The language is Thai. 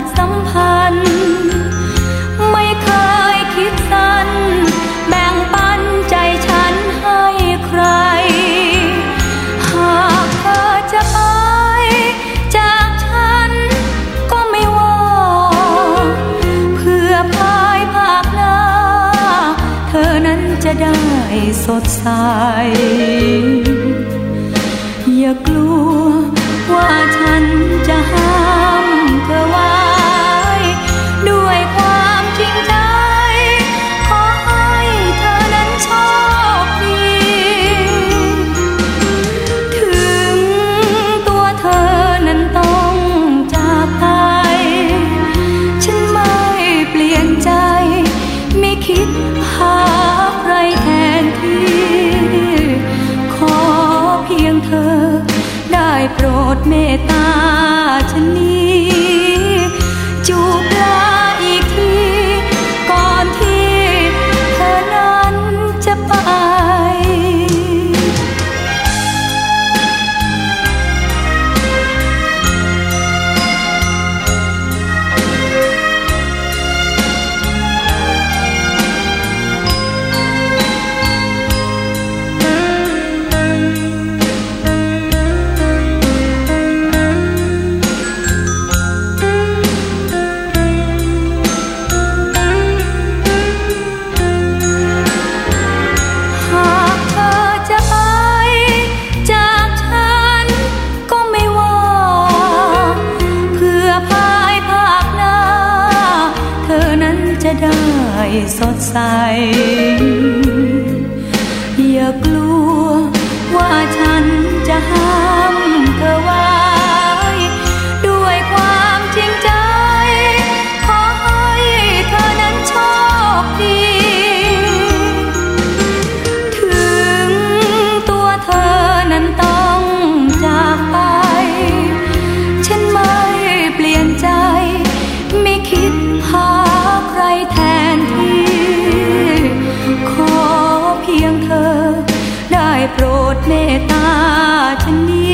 ดสัมพันธ์ ไม่เคยคิดสั้น แบ่งปันใจฉันให้ใคร หากเธอจะไป จากฉันก็ไม่ว่า เพื่อภายภาคหน้า เธอนั้นจะได้สดใส อย่ากลัวว่าฉัน เมตตาชนี สดใส อย่ากลัว โปรดเมตตาฉันนี้